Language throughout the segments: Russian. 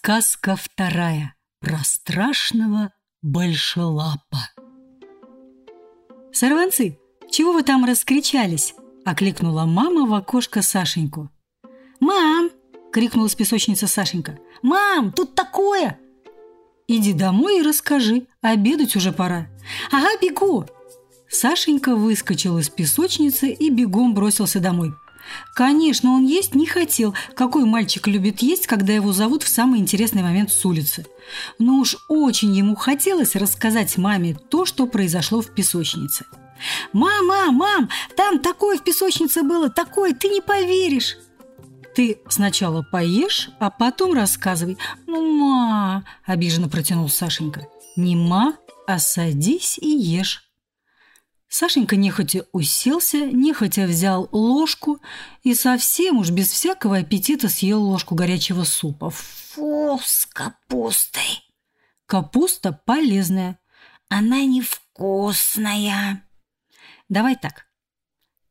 Сказка вторая про страшного большелапа. «Сорванцы, чего вы там раскричались?» – окликнула мама в окошко Сашеньку. «Мам!» – крикнула с песочницы Сашенька. «Мам, тут такое!» «Иди домой и расскажи, обедать уже пора». «Ага, бегу!» Сашенька выскочил из песочницы и бегом бросился домой – Конечно, он есть не хотел. Какой мальчик любит есть, когда его зовут в самый интересный момент с улицы? Но уж очень ему хотелось рассказать маме то, что произошло в песочнице. «Мама, мам, там такое в песочнице было, такое, ты не поверишь!» «Ты сначала поешь, а потом рассказывай». «Ну, ма!» – обиженно протянул Сашенька. «Не ма, а садись и ешь». Сашенька нехотя уселся, нехотя взял ложку и совсем уж без всякого аппетита съел ложку горячего супа. Фу, с капустой. Капуста полезная. Она невкусная. Давай так.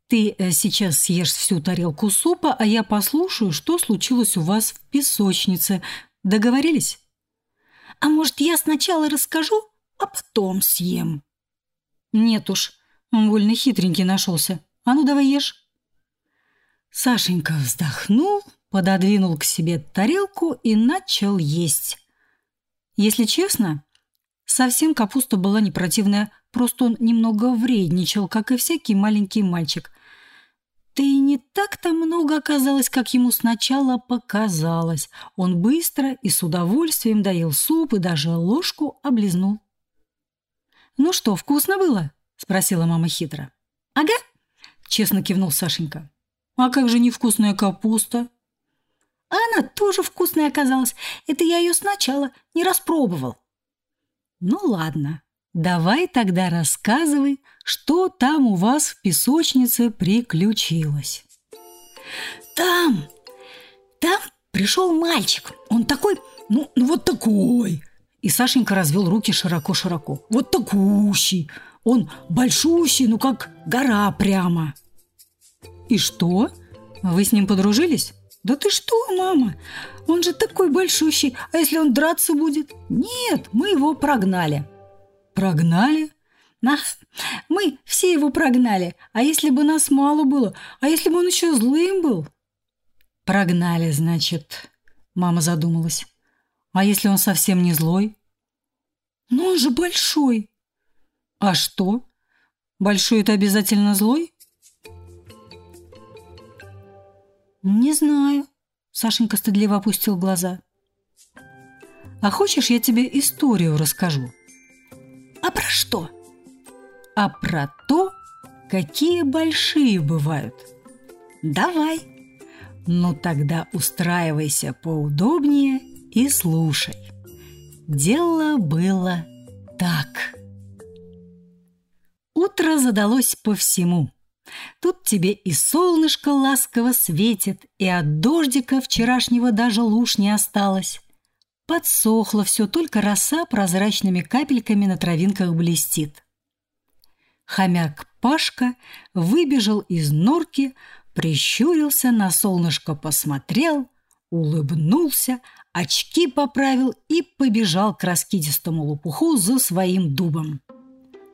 Ты э, сейчас съешь всю тарелку супа, а я послушаю, что случилось у вас в песочнице. Договорились? А может, я сначала расскажу, а потом съем? Нет уж, больно хитренький нашелся. А ну, давай ешь. Сашенька вздохнул, пододвинул к себе тарелку и начал есть. Если честно, совсем капуста была не противная, просто он немного вредничал, как и всякий маленький мальчик. Да и не так-то много оказалось, как ему сначала показалось. Он быстро и с удовольствием доел суп и даже ложку облизнул. «Ну что, вкусно было?» – спросила мама хитро. «Ага», – честно кивнул Сашенька. «А как же невкусная капуста?» «А она тоже вкусная оказалась. Это я ее сначала не распробовал». «Ну ладно, давай тогда рассказывай, что там у вас в песочнице приключилось». «Там, там пришел мальчик. Он такой, ну, ну вот такой». И Сашенька развел руки широко-широко. «Вот такущий. Он большущий, ну как гора прямо. И что? Вы с ним подружились? Да ты что, мама? Он же такой большущий, а если он драться будет? Нет, мы его прогнали. Прогнали? Нас, мы все его прогнали. А если бы нас мало было? А если бы он еще злым был? Прогнали, значит, мама задумалась. А если он совсем не злой? Ну он же большой. А что? Большой это обязательно злой? Не знаю. Сашенька стыдливо опустил глаза. А хочешь, я тебе историю расскажу? А про что? А про то, какие большие бывают. Давай. Ну тогда устраивайся поудобнее и слушай. Дело было так. Утро задалось по всему. Тут тебе и солнышко ласково светит, и от дождика вчерашнего даже луж не осталось. Подсохло все, только роса прозрачными капельками на травинках блестит. Хомяк Пашка выбежал из норки, прищурился, на солнышко посмотрел, улыбнулся, очки поправил и побежал к раскидистому лопуху за своим дубом.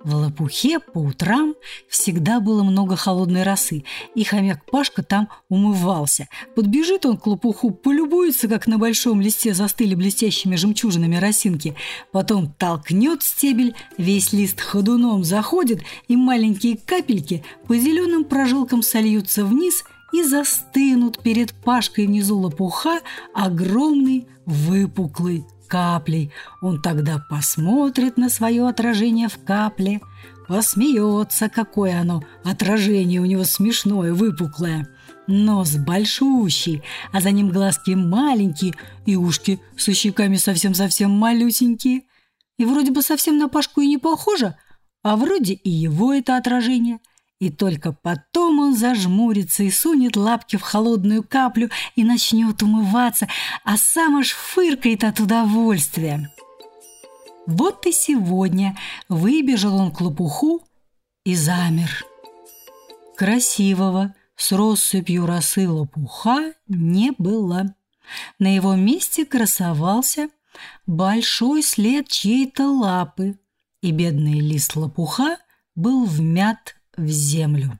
В лопухе по утрам всегда было много холодной росы, и хомяк Пашка там умывался. Подбежит он к лопуху, полюбуется, как на большом листе застыли блестящими жемчужинами росинки. Потом толкнет стебель, весь лист ходуном заходит, и маленькие капельки по зеленым прожилкам сольются вниз и застынут перед Пашкой внизу лопуха огромный выпуклый каплей. Он тогда посмотрит на свое отражение в капле, посмеется, какое оно отражение у него смешное, выпуклое. Нос большущий, а за ним глазки маленькие и ушки со щеками совсем-совсем малюсенькие. И вроде бы совсем на Пашку и не похоже, а вроде и его это отражение – и только потом он зажмурится и сунет лапки в холодную каплю и начнет умываться, а сам аж фыркает от удовольствия. Вот и сегодня выбежал он к лопуху и замер. Красивого, с россыпью росы лопуха не было. На его месте красовался большой след чьей-то лапы, и бедный лист лопуха был вмят в землю.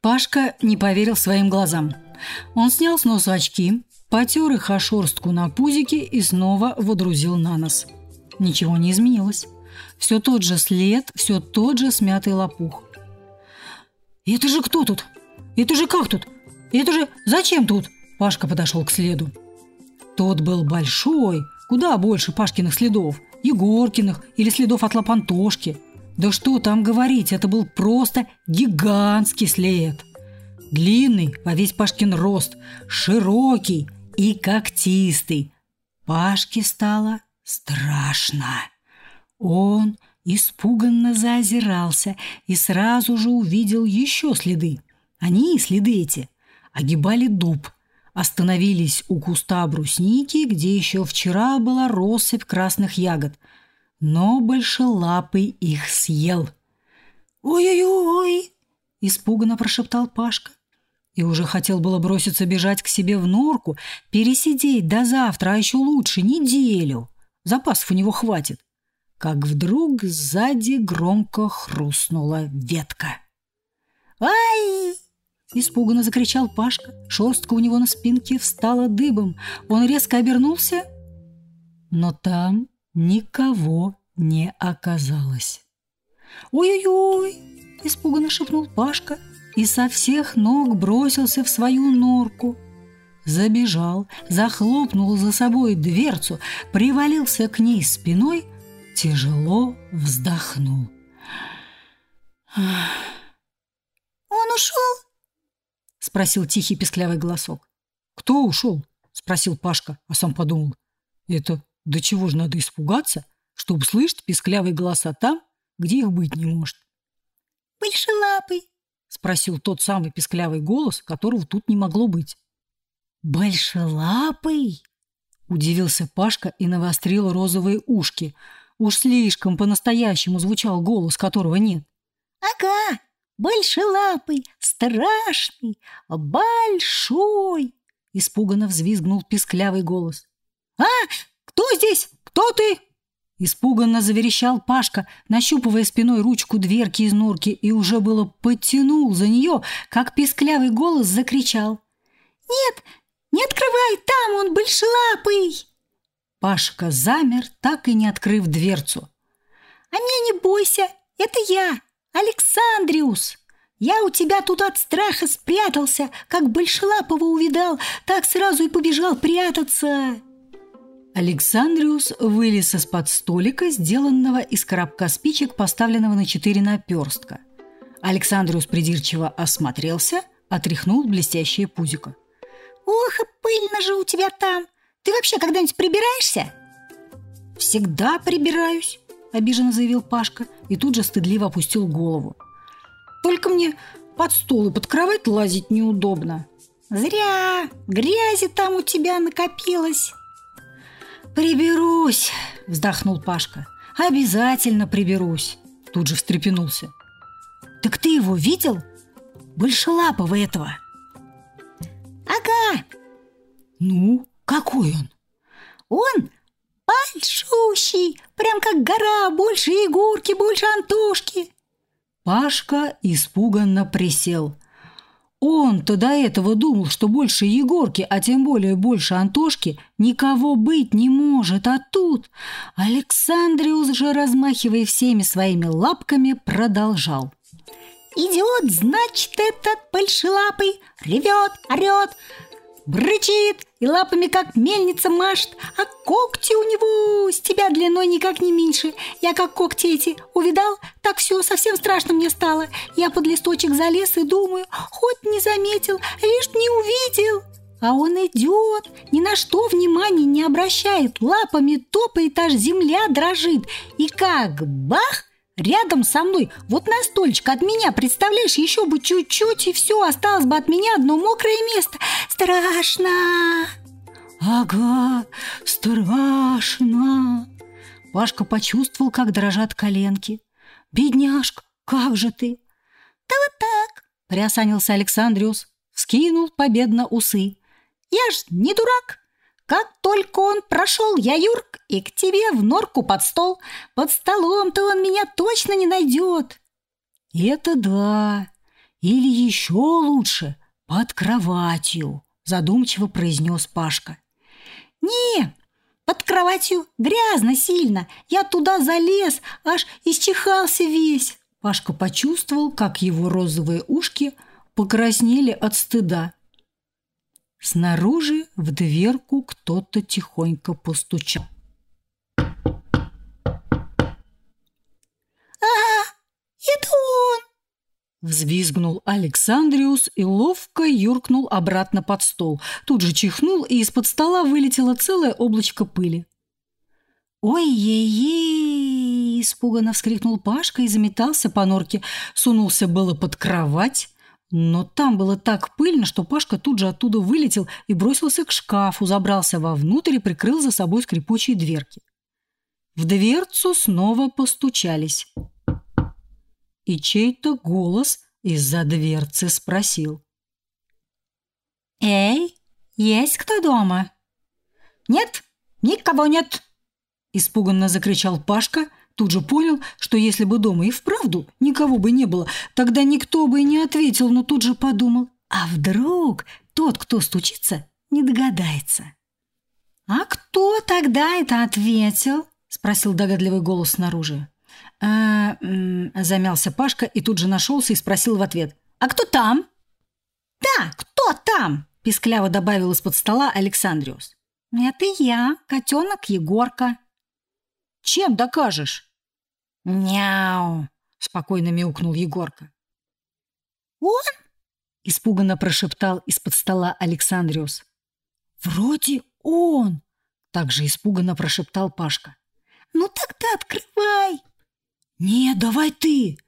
Пашка не поверил своим глазам. Он снял с носа очки, потер их о шорстку на пузике и снова водрузил на нос. Ничего не изменилось. Все тот же след, все тот же смятый лопух. «Это же кто тут? Это же как тут? Это же зачем тут?» Пашка подошел к следу. Тот был большой, куда больше Пашкиных следов, Егоркиных или следов от Лапантошки – да что там говорить, это был просто гигантский след. Длинный во весь Пашкин рост, широкий и когтистый. Пашке стало страшно. Он испуганно заозирался и сразу же увидел еще следы. Они, следы эти, огибали дуб, остановились у куста брусники, где еще вчера была россыпь красных ягод – но большелапый их съел. «Ой-ой-ой!» – испуганно прошептал Пашка. И уже хотел было броситься бежать к себе в норку, пересидеть до завтра, а еще лучше неделю. Запасов у него хватит. Как вдруг сзади громко хрустнула ветка. «Ай!» – испуганно закричал Пашка. Шерстка у него на спинке встала дыбом. Он резко обернулся, но там никого не оказалось. «Ой-ой-ой!» – испуганно шепнул Пашка и со всех ног бросился в свою норку. Забежал, захлопнул за собой дверцу, привалился к ней спиной, тяжело вздохнул. «Он ушел?» – спросил тихий песклявый голосок. «Кто ушел?» – спросил Пашка, а сам подумал. «Это до чего же надо испугаться, чтобы слышать писклявые голоса там, где их быть не может. «Большелапый!» — спросил тот самый писклявый голос, которого тут не могло быть. «Большелапый?» — удивился Пашка и навострил розовые ушки. Уж слишком по-настоящему звучал голос, которого нет. «Ага, большелапый, страшный, большой!» — испуганно взвизгнул писклявый голос. «А, «Кто здесь? Кто ты?» Испуганно заверещал Пашка, нащупывая спиной ручку дверки из норки, и уже было подтянул за нее, как писклявый голос закричал. «Нет, не открывай, там он большелапый!» Пашка замер, так и не открыв дверцу. «А меня не бойся, это я, Александриус!» Я у тебя тут от страха спрятался, как большелапого увидал, так сразу и побежал прятаться. Александриус вылез из-под столика, сделанного из коробка спичек, поставленного на четыре наперстка. Александриус придирчиво осмотрелся, отряхнул блестящее пузико. «Ох, пыльно же у тебя там! Ты вообще когда-нибудь прибираешься?» «Всегда прибираюсь», – обиженно заявил Пашка и тут же стыдливо опустил голову. «Только мне под стол и под кровать лазить неудобно». «Зря! Грязи там у тебя накопилось!» «Приберусь!» – вздохнул Пашка. «Обязательно приберусь!» Тут же встрепенулся. «Так ты его видел? Большелапого этого!» «Ага!» «Ну, какой он?» «Он большущий, прям как гора, больше Егорки, больше Антошки!» Пашка испуганно присел. Он-то до этого думал, что больше Егорки, а тем более больше Антошки, никого быть не может. А тут Александриус же, размахивая всеми своими лапками, продолжал. «Идет, значит, этот большелапый, ревет, орет, брычит и лапами как мельница машет, а когти у него с тебя длиной никак не меньше. Я как когти эти увидал, так все совсем страшно мне стало. Я под листочек залез и думаю, хоть не заметил, лишь не увидел. А он идет, ни на что внимания не обращает, лапами топает, аж земля дрожит. И как бах! Рядом со мной, вот на стульчик от меня, представляешь, еще бы чуть-чуть, и все, осталось бы от меня одно мокрое место. Страшно! Ага, страшно! Пашка почувствовал, как дрожат коленки. Бедняжка, как же ты? Это вот так!» — приосанился Александриус, скинул победно усы. «Я ж не дурак! Как только он прошел, я Юрк, и к тебе в норку под стол. Под столом-то он меня точно не найдет!» «Это да! Или еще лучше, под кроватью!» — задумчиво произнес Пашка. «Не, под кроватью грязно сильно. Я туда залез, аж исчихался весь». Пашка почувствовал, как его розовые ушки покраснели от стыда. Снаружи в дверку кто-то тихонько постучал. Взвизгнул Александриус и ловко юркнул обратно под стол. Тут же чихнул, и из-под стола вылетело целое облачко пыли. «Ой-ей-ей!» – испуганно вскрикнул Пашка и заметался по норке. Сунулся было под кровать, но там было так пыльно, что Пашка тут же оттуда вылетел и бросился к шкафу, забрался вовнутрь и прикрыл за собой скрипучие дверки. В дверцу снова постучались и чей-то голос из-за дверцы спросил. «Эй, есть кто дома?» «Нет, никого нет!» Испуганно закричал Пашка, тут же понял, что если бы дома и вправду никого бы не было, тогда никто бы и не ответил, но тут же подумал, а вдруг тот, кто стучится, не догадается. «А кто тогда это ответил?» – спросил догадливый голос снаружи. А, замялся Пашка и тут же нашелся и спросил в ответ. «А кто там?» «Да, кто там?» – пискляво добавил из-под стола Александриус. «Это я, котенок Егорка». «Чем докажешь?» «Няу!» – спокойно мяукнул Егорка. «Он?» – испуганно прошептал из-под стола Александриус. «Вроде он!» – также испуганно прошептал Пашка. «Ну тогда открывай!» «Нет, давай ты!»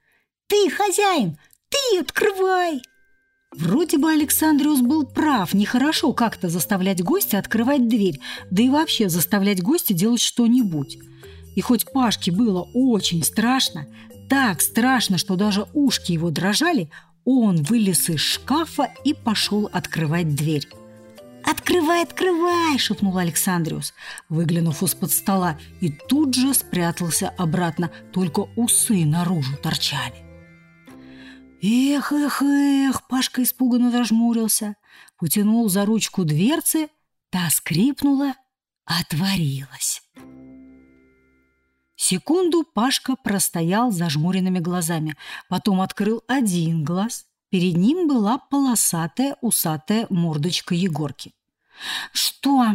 «Ты хозяин! Ты открывай!» Вроде бы Александриус был прав, нехорошо как-то заставлять гостя открывать дверь, да и вообще заставлять гостя делать что-нибудь. И хоть Пашке было очень страшно, так страшно, что даже ушки его дрожали, он вылез из шкафа и пошел открывать дверь. «Открывай, открывай!» – шепнул Александриус, выглянув из-под стола, и тут же спрятался обратно, только усы наружу торчали. «Эх, эх, эх!» – Пашка испуганно зажмурился, потянул за ручку дверцы, та скрипнула, отворилась. Секунду Пашка простоял зажмуренными глазами, потом открыл один глаз – Перед ним была полосатая усатая мордочка Егорки. «Что,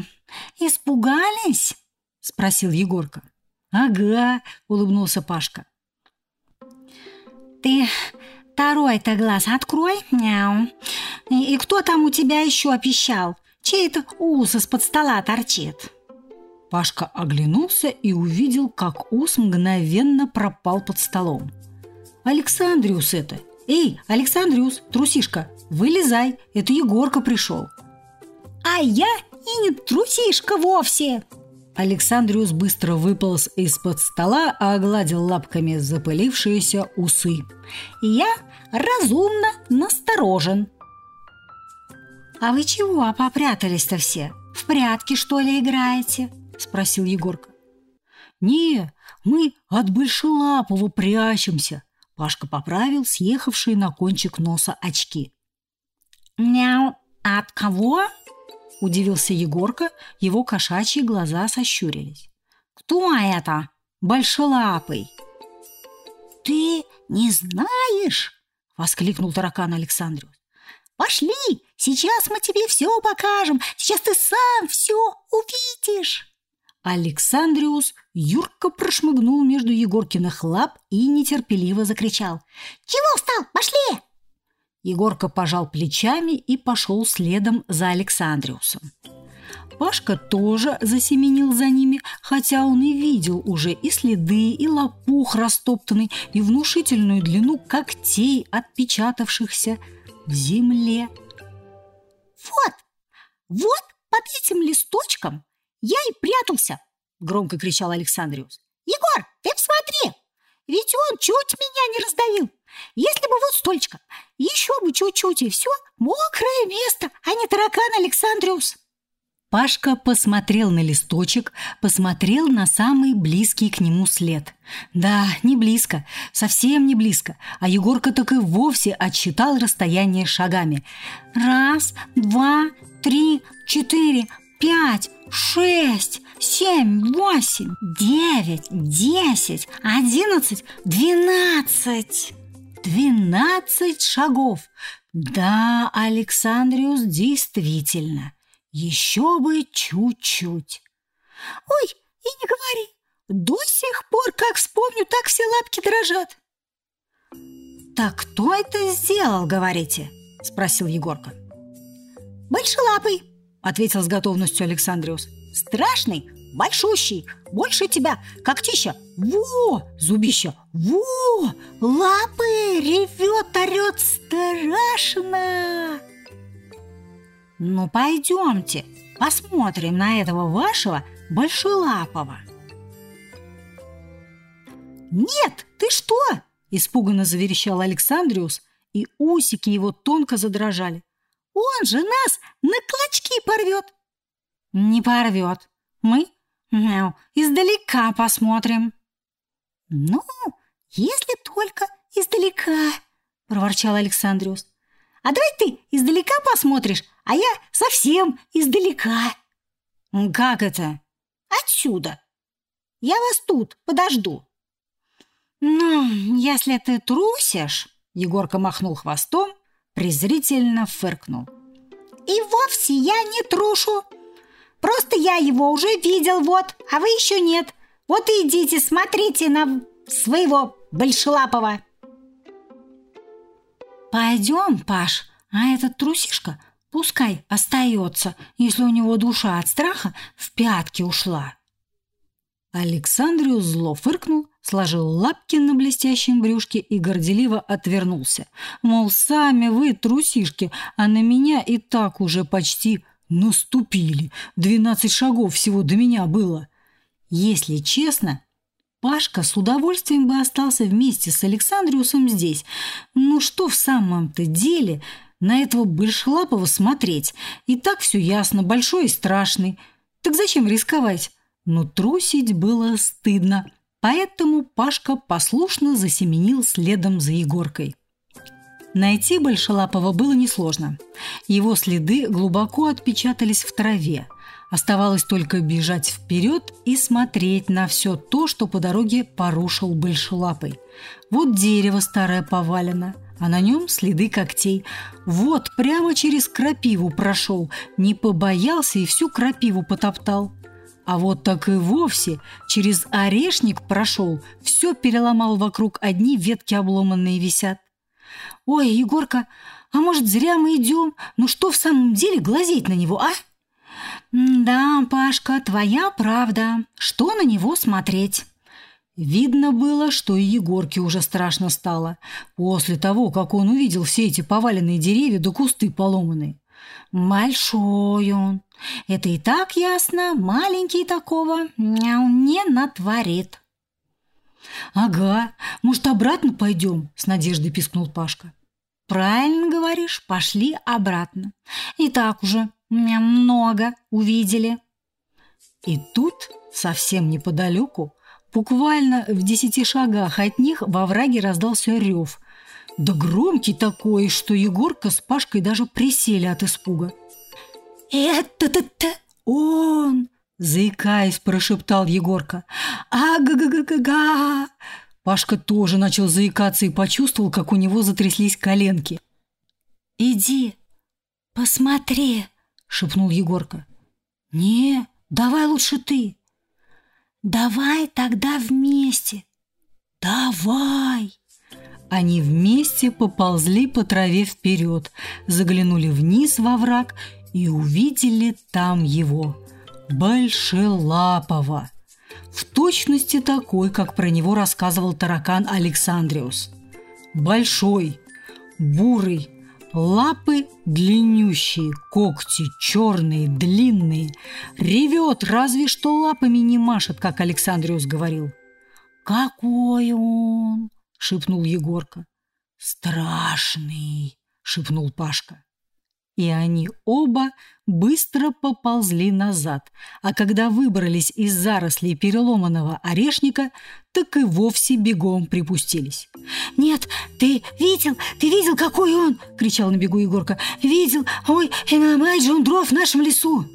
испугались?» – спросил Егорка. «Ага», – улыбнулся Пашка. «Ты второй-то глаз открой, мяу. И, и кто там у тебя еще опищал? Чей это ус из-под стола торчит?» Пашка оглянулся и увидел, как ус мгновенно пропал под столом. «Александриус это!» «Эй, Александриус, трусишка, вылезай, это Егорка пришел!» «А я и не трусишка вовсе!» Александриус быстро выполз из-под стола, а огладил лапками запылившиеся усы. «Я разумно насторожен!» «А вы чего попрятались-то все? В прятки, что ли, играете?» – спросил Егорка. «Не, мы от Большелапова прячемся», Пашка поправил съехавшие на кончик носа очки. «Мяу, от кого?» – удивился Егорка, его кошачьи глаза сощурились. «Кто это? Большелапый?» «Ты не знаешь?» – воскликнул таракан Александриус. «Пошли, сейчас мы тебе все покажем, сейчас ты сам все увидишь!» Александриус Юрка прошмыгнул между Егоркиных лап и нетерпеливо закричал. «Чего встал? Пошли!» Егорка пожал плечами и пошел следом за Александриусом. Пашка тоже засеменил за ними, хотя он и видел уже и следы, и лопух растоптанный, и внушительную длину когтей, отпечатавшихся в земле. «Вот, вот под этим листочком я и прятался!» — громко кричал Александриус. «Егор, ты посмотри! Ведь он чуть меня не раздавил! Если бы вот столько, еще бы чуть-чуть, и все, мокрое место, а не таракан Александриус. Пашка посмотрел на листочек, посмотрел на самый близкий к нему след. Да, не близко, совсем не близко, а Егорка так и вовсе отсчитал расстояние шагами. Раз, два, три, четыре, пять, шесть, семь, восемь, девять, десять, одиннадцать, двенадцать. Двенадцать шагов. Да, Александриус действительно – еще бы чуть-чуть. Ой, и не говори. До сих пор, как вспомню, так все лапки дрожат. Так кто это сделал, говорите? Спросил Егорка. Большелапый, ответил с готовностью Александриус. Страшный, большущий, больше тебя, когтища. Во, зубища, во, лапы, ревет, орет страшно. Ну, пойдемте, посмотрим на этого вашего большелапого. Нет, ты что? Испуганно заверещал Александриус, и усики его тонко задрожали. Он же нас на клочки порвет. Не порвет. Мы мяу, издалека посмотрим. Ну, если только издалека, проворчал Александриус. А давай ты издалека посмотришь, а я совсем издалека. Как это? Отсюда. Я вас тут подожду. Ну, если ты трусишь, Егорка махнул хвостом, презрительно фыркнул. И вовсе я не трушу. Просто я его уже видел, вот, а вы еще нет. Вот и идите, смотрите на своего большелапого. Пойдем, Паш, а этот трусишка пускай остается, если у него душа от страха в пятки ушла. Александрию зло фыркнул, сложил лапки на блестящем брюшке и горделиво отвернулся. Мол, сами вы трусишки, а на меня и так уже почти наступили. Двенадцать шагов всего до меня было. Если честно, Пашка с удовольствием бы остался вместе с Александриусом здесь. Ну что в самом-то деле на этого большелапого смотреть? И так все ясно, большой и страшный. Так зачем рисковать? Но трусить было стыдно. Поэтому Пашка послушно засеменил следом за Егоркой. Найти Большелапова было несложно. Его следы глубоко отпечатались в траве – Оставалось только бежать вперед и смотреть на все то, что по дороге порушил большелапый. Вот дерево старое повалено, а на нем следы когтей. Вот прямо через крапиву прошел, не побоялся и всю крапиву потоптал. А вот так и вовсе через орешник прошел, все переломал вокруг, одни ветки обломанные висят. «Ой, Егорка, а может, зря мы идем? Ну что в самом деле глазеть на него, а?» «Да, Пашка, твоя правда. Что на него смотреть?» Видно было, что и Егорке уже страшно стало, после того, как он увидел все эти поваленные деревья да кусты поломанные. Большой он. Это и так ясно, маленький такого не натворит. «Ага, может, обратно пойдем?» – с надеждой пискнул Пашка. «Правильно говоришь, пошли обратно. И так уже много увидели. И тут, совсем неподалеку, буквально в десяти шагах от них во враге раздался рев. Да громкий такой, что Егорка с Пашкой даже присели от испуга. «Это-то-то он!» Заикаясь, прошептал Егорка. «А-га-га-га-га-га!» Пашка тоже начал заикаться и почувствовал, как у него затряслись коленки. «Иди, посмотри!» шепнул Егорка. Не, давай лучше ты. Давай тогда вместе. Давай. Они вместе поползли по траве вперед, заглянули вниз во враг и увидели там его, Большелапова. В точности такой, как про него рассказывал таракан Александриус. Большой, бурый, Лапы длиннющие, когти черные, длинные. Ревет, разве что лапами не машет, как Александриус говорил. «Какой он!» – шепнул Егорка. «Страшный!» — шепнул Пашка. И они оба быстро поползли назад, а когда выбрались из зарослей переломанного орешника, так и вовсе бегом припустились. «Нет, ты видел, ты видел, какой он!» — кричал на бегу Егорка. «Видел! Ой, и намать же он дров в нашем лесу!»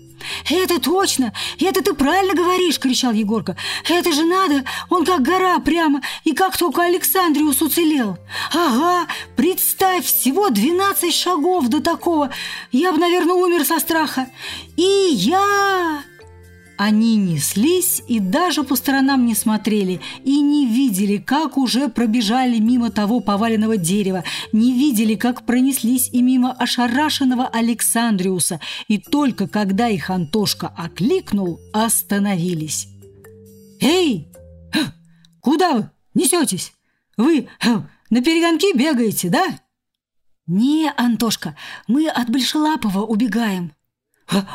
«Это точно! Это ты правильно говоришь!» – кричал Егорка. «Это же надо! Он как гора прямо, и как только Александриус уцелел! Ага! Представь, всего двенадцать шагов до такого! Я бы, наверное, умер со страха! И я...» Они неслись и даже по сторонам не смотрели, и не видели, как уже пробежали мимо того поваленного дерева, не видели, как пронеслись и мимо ошарашенного Александриуса, и только когда их Антошка окликнул, остановились. «Эй! Куда вы несетесь? Вы на перегонки бегаете, да?» «Не, Антошка, мы от Большелапова убегаем».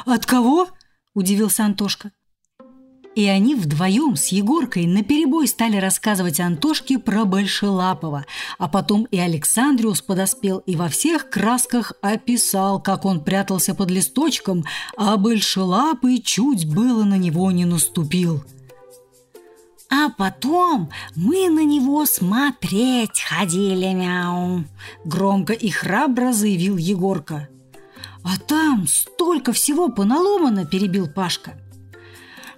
«От кого?» – удивился Антошка. И они вдвоем с Егоркой наперебой стали рассказывать Антошке про Большелапова, а потом и Александриус подоспел и во всех красках описал, как он прятался под листочком, а Большелапый чуть было на него не наступил. А потом мы на него смотреть ходили, мяу. Громко и храбро заявил Егорка. «А там столько всего поналомано!» – перебил Пашка.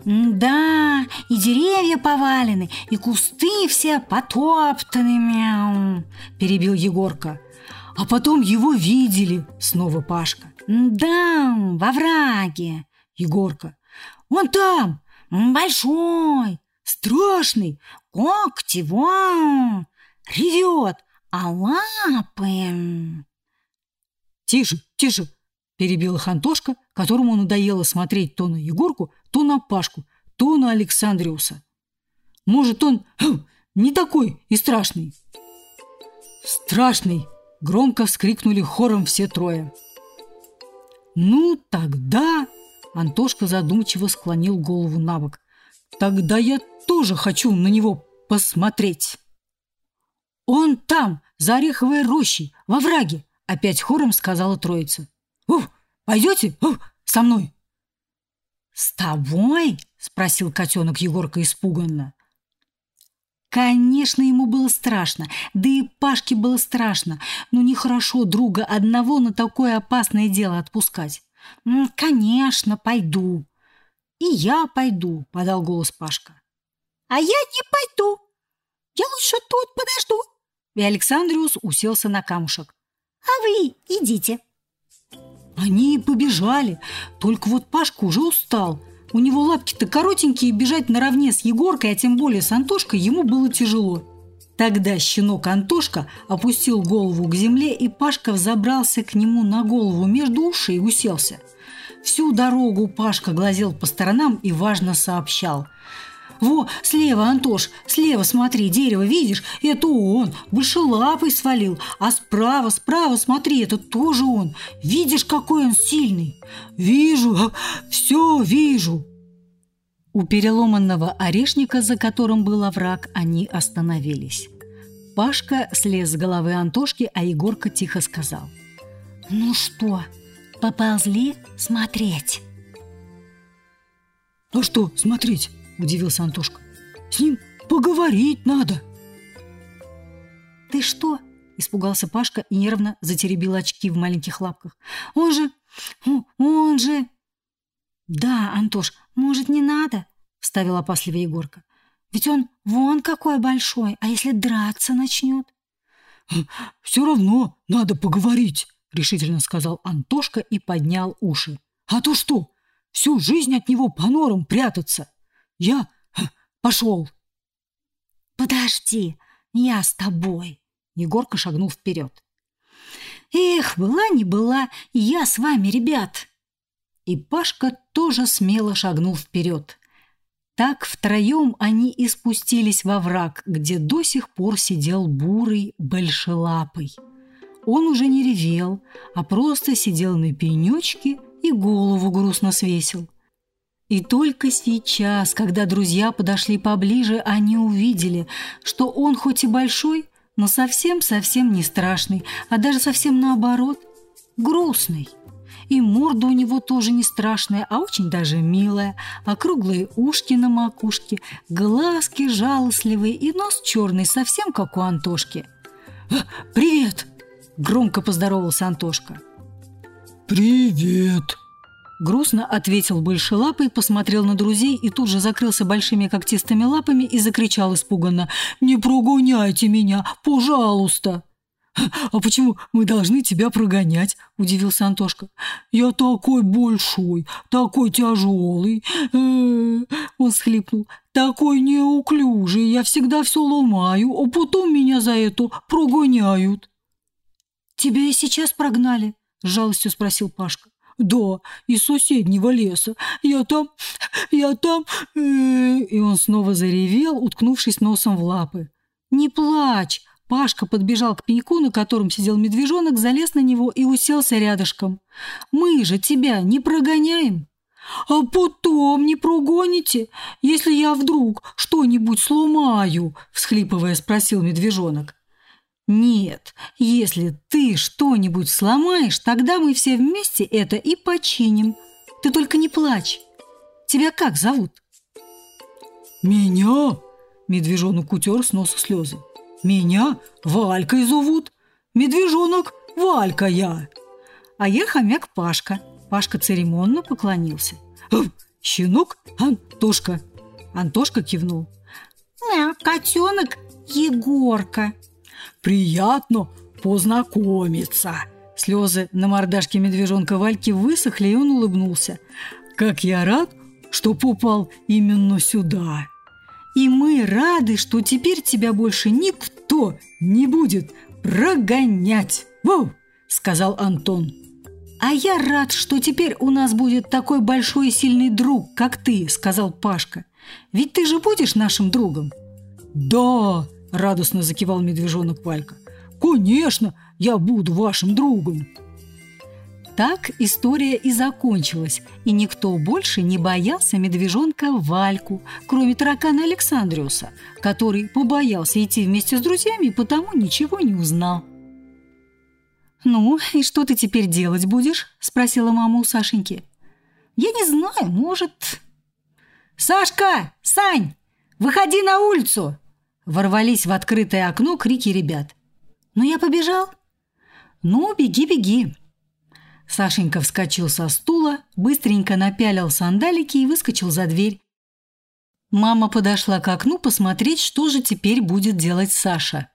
«Да, и деревья повалены, и кусты все потоптаны, мяу!» – перебил Егорка. «А потом его видели!» – снова Пашка. «Да, во враге!» – Егорка. «Вон там! Большой! Страшный! Когти, вон! Ревет, а лапы...» «Тише, тише!» Перебил их Антошка, которому надоело смотреть то на Егорку, то на Пашку, то на Александриуса. Может, он хм, не такой и страшный. Страшный! Громко вскрикнули хором все трое. Ну, тогда... Антошка задумчиво склонил голову на бок. Тогда я тоже хочу на него посмотреть. Он там, за ореховой рощей, во враге, опять хором сказала троица. Ух, пойдете Ух, со мной?» «С тобой?» – спросил котенок Егорка испуганно. Конечно, ему было страшно, да и Пашке было страшно, но нехорошо друга одного на такое опасное дело отпускать. «Конечно, пойду». «И я пойду», – подал голос Пашка. «А я не пойду. Я лучше тут подожду». И Александриус уселся на камушек. «А вы идите». Они побежали, только вот Пашка уже устал. У него лапки-то коротенькие, бежать наравне с Егоркой, а тем более с Антошкой, ему было тяжело. Тогда щенок Антошка опустил голову к земле, и Пашка взобрался к нему на голову между ушей и уселся. Всю дорогу Пашка глазел по сторонам и важно сообщал – во, слева, Антош, слева смотри, дерево, видишь? Это он, большелапый свалил. А справа, справа смотри, это тоже он. Видишь, какой он сильный? Вижу, все вижу. У переломанного орешника, за которым был овраг, они остановились. Пашка слез с головы Антошки, а Егорка тихо сказал. «Ну что, поползли смотреть?» «А что смотреть?» Удивился Антошка. «С ним поговорить надо!» «Ты что?» – испугался Пашка и нервно затеребил очки в маленьких лапках. «Он же... он же...» «Да, Антош, может, не надо?» – вставил опасливо Егорка. «Ведь он вон какой большой, а если драться начнет?» «Все равно надо поговорить», – решительно сказал Антошка и поднял уши. «А то что, всю жизнь от него по норам прятаться?» Я пошел. Подожди, я с тобой. Егорка шагнул вперед. Эх, была не была, я с вами, ребят. И Пашка тоже смело шагнул вперед. Так втроем они и спустились во враг, где до сих пор сидел бурый большелапый. Он уже не ревел, а просто сидел на пенечке и голову грустно свесил. И только сейчас, когда друзья подошли поближе, они увидели, что он хоть и большой, но совсем-совсем не страшный, а даже совсем наоборот, грустный. И морда у него тоже не страшная, а очень даже милая, округлые ушки на макушке, глазки жалостливые и нос черный, совсем как у Антошки. «А, «Привет!» – громко поздоровался Антошка. «Привет!» Грустно ответил Большой лапой, посмотрел на друзей и тут же закрылся большими когтистыми лапами и закричал испуганно «Не прогоняйте меня, пожалуйста!» «А почему мы должны тебя прогонять?» – удивился Антошка. «Я такой большой, такой тяжелый!» Он схлипнул. «Такой неуклюжий, я всегда все ломаю, а потом меня за это прогоняют!» «Тебя и сейчас прогнали?» – с жалостью спросил Пашка. Да, из соседнего леса. Я там, я там...» И он снова заревел, уткнувшись носом в лапы. «Не плачь!» Пашка подбежал к пеньку, на котором сидел медвежонок, залез на него и уселся рядышком. «Мы же тебя не прогоняем!» «А потом не прогоните, если я вдруг что-нибудь сломаю?» – всхлипывая спросил медвежонок. Нет, если ты что-нибудь сломаешь, тогда мы все вместе это и починим. Ты только не плачь. Тебя как зовут? Меня? Медвежонок утер с носа слезы. Меня Валькой зовут. Медвежонок Валька я. А я хомяк Пашка. Пашка церемонно поклонился. Щенок Антошка. Антошка кивнул. Котенок Егорка. Приятно познакомиться. Слезы на мордашке медвежонка Вальки высохли, и он улыбнулся. Как я рад, что попал именно сюда. И мы рады, что теперь тебя больше никто не будет прогонять. Воу, сказал Антон. А я рад, что теперь у нас будет такой большой и сильный друг, как ты, сказал Пашка. Ведь ты же будешь нашим другом. Да, – радостно закивал медвежонок Валька. «Конечно, я буду вашим другом!» Так история и закончилась, и никто больше не боялся медвежонка Вальку, кроме таракана Александриуса, который побоялся идти вместе с друзьями и потому ничего не узнал. «Ну, и что ты теперь делать будешь?» – спросила мама у Сашеньки. «Я не знаю, может...» «Сашка! Сань! Выходи на улицу!» Ворвались в открытое окно крики ребят. «Ну, я побежал?» «Ну, беги, беги!» Сашенька вскочил со стула, быстренько напялил сандалики и выскочил за дверь. Мама подошла к окну посмотреть, что же теперь будет делать Саша.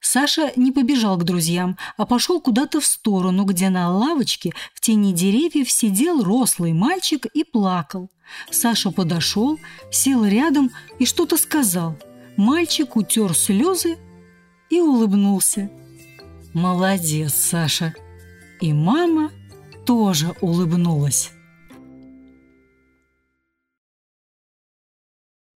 Саша не побежал к друзьям, а пошел куда-то в сторону, где на лавочке в тени деревьев сидел рослый мальчик и плакал. Саша подошел, сел рядом и что-то сказал – Мальчик утер слезы и улыбнулся. «Молодец, Саша!» И мама тоже улыбнулась.